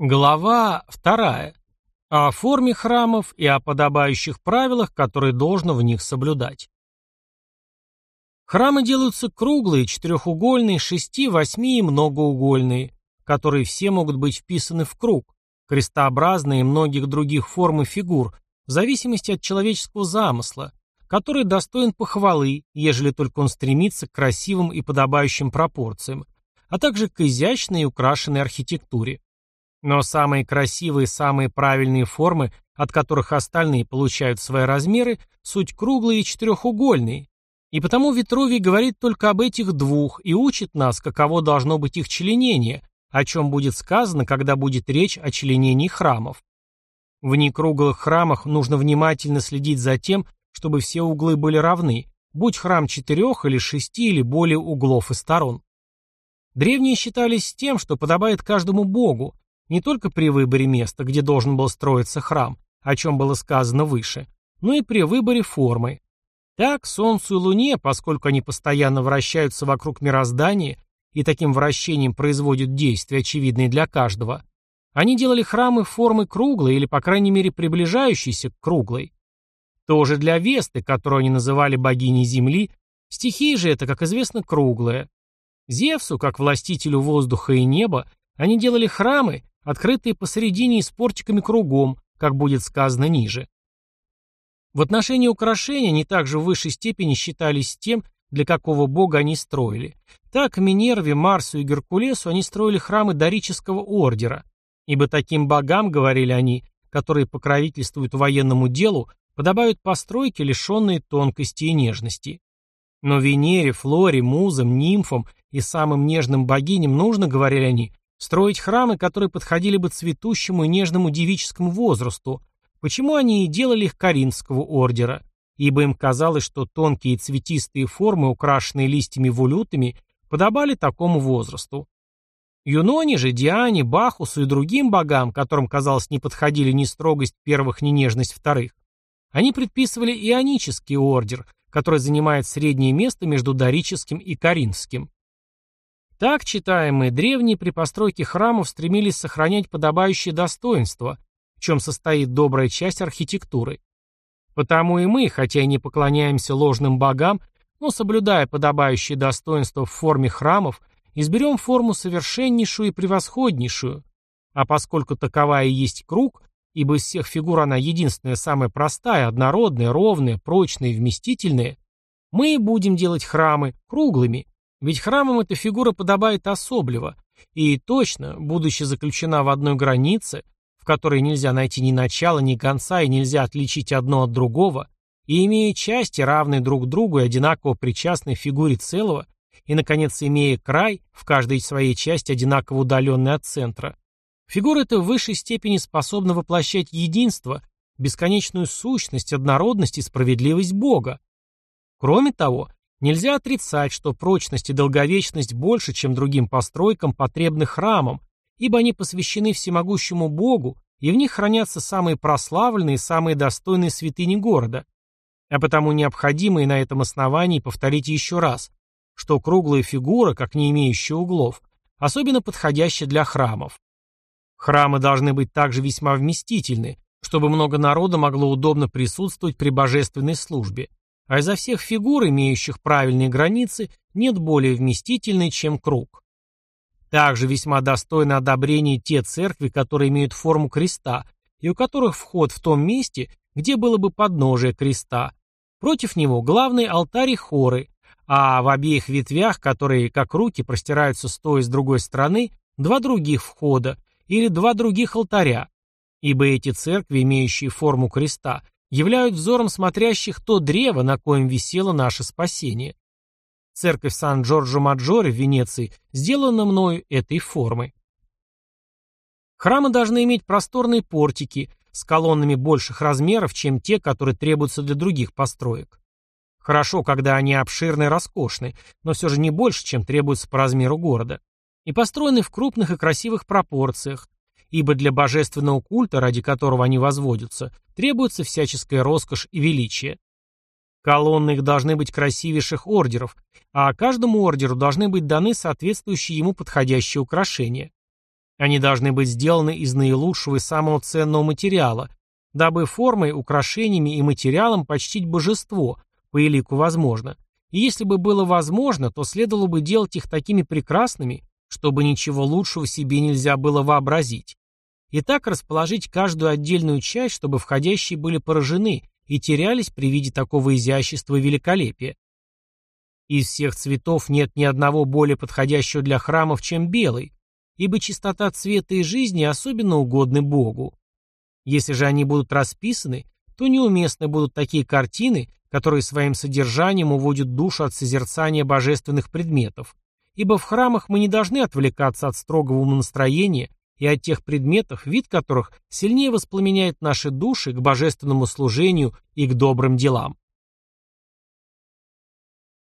Глава вторая. О форме храмов и о подобающих правилах, которые должно в них соблюдать. Храмы делаются круглые, четырехугольные, шести, восьми и многоугольные, которые все могут быть вписаны в круг, крестообразные и многих других форм и фигур, в зависимости от человеческого замысла, который достоин похвалы, ежели только он стремится к красивым и подобающим пропорциям, а также к изящной и украшенной архитектуре. Но самые красивые, самые правильные формы, от которых остальные получают свои размеры, суть круглые и четырехугольные. И потому Витрувий говорит только об этих двух и учит нас, каково должно быть их членение, о чем будет сказано, когда будет речь о членении храмов. В некруглых храмах нужно внимательно следить за тем, чтобы все углы были равны, будь храм четырех или шести или более углов и сторон. Древние считались тем, что подобает каждому богу, не только при выборе места, где должен был строиться храм, о чем было сказано выше, но и при выборе формы. Так, Солнцу и Луне, поскольку они постоянно вращаются вокруг мироздания и таким вращением производят действия, очевидные для каждого, они делали храмы формы круглой или, по крайней мере, приближающейся к круглой. Тоже для Весты, которую они называли богиней Земли, стихия же это, как известно, круглая. Зевсу, как властителю воздуха и неба, они делали храмы, открытые посередине и с портиками кругом, как будет сказано ниже. В отношении украшения они также в высшей степени считались тем, для какого бога они строили. Так Минерве, Марсу и Геркулесу они строили храмы дорического ордера, ибо таким богам, говорили они, которые покровительствуют военному делу, подобают постройки, лишенные тонкости и нежности. Но Венере, Флоре, Музам, Нимфам и самым нежным богиням нужно, говорили они, Строить храмы, которые подходили бы цветущему и нежному девическому возрасту, почему они и делали их коринфского ордера, ибо им казалось, что тонкие цветистые формы, украшенные листьями-вулютами, подобали такому возрасту. Юноне же, Диане, Бахусу и другим богам, которым, казалось, не подходили ни строгость первых, ни нежность вторых, они предписывали ионический ордер, который занимает среднее место между дорическим и коринфским. Так читаемые древние при постройке храмов стремились сохранять подобающее достоинство, в чем состоит добрая часть архитектуры. Потому и мы, хотя и не поклоняемся ложным богам, но соблюдая подобающее достоинство в форме храмов, изберем форму совершеннейшую и превосходнейшую. А поскольку такова и есть круг, ибо из всех фигур она единственная самая простая, однородная, ровная, прочная и вместительная, мы будем делать храмы круглыми, ведь храмам эта фигура подобает особливо, и точно, будучи заключена в одной границе, в которой нельзя найти ни начала, ни конца и нельзя отличить одно от другого, и имея части, равные друг другу и одинаково причастной фигуре целого, и, наконец, имея край, в каждой своей части одинаково удаленный от центра, фигура эта в высшей степени способна воплощать единство, бесконечную сущность, однородность и справедливость Бога. Кроме того, Нельзя отрицать, что прочность и долговечность больше, чем другим постройкам, потребны храмам, ибо они посвящены всемогущему Богу, и в них хранятся самые прославленные и самые достойные святыни города. А потому необходимо и на этом основании повторить еще раз, что круглая фигура, как не имеющая углов, особенно подходящая для храмов. Храмы должны быть также весьма вместительны, чтобы много народа могло удобно присутствовать при божественной службе а изо всех фигур, имеющих правильные границы, нет более вместительной, чем круг. Также весьма достойно одобрения те церкви, которые имеют форму креста, и у которых вход в том месте, где было бы подножие креста. Против него главный алтарь и хоры, а в обеих ветвях, которые, как руки, простираются с той и с другой стороны, два других входа или два других алтаря, ибо эти церкви, имеющие форму креста, являют взором смотрящих то древо, на коем висело наше спасение. Церковь Сан-Джорджо-Маджоре в Венеции сделана мною этой формой. Храмы должны иметь просторные портики с колоннами больших размеров, чем те, которые требуются для других построек. Хорошо, когда они обширны и роскошны, но все же не больше, чем требуется по размеру города. И построены в крупных и красивых пропорциях, ибо для божественного культа, ради которого они возводятся, требуется всяческая роскошь и величие. Колонны их должны быть красивейших ордеров, а каждому ордеру должны быть даны соответствующие ему подходящие украшения. Они должны быть сделаны из наилучшего и самого ценного материала, дабы формой, украшениями и материалом почтить божество, по элику возможно. И если бы было возможно, то следовало бы делать их такими прекрасными, чтобы ничего лучшего себе нельзя было вообразить. И так расположить каждую отдельную часть, чтобы входящие были поражены и терялись при виде такого изящества и великолепия. Из всех цветов нет ни одного более подходящего для храмов, чем белый, ибо чистота цвета и жизни особенно угодны Богу. Если же они будут расписаны, то неуместны будут такие картины, которые своим содержанием уводят душу от созерцания божественных предметов, ибо в храмах мы не должны отвлекаться от строгого умонастроения и от тех предметов, вид которых сильнее воспламеняет наши души к божественному служению и к добрым делам.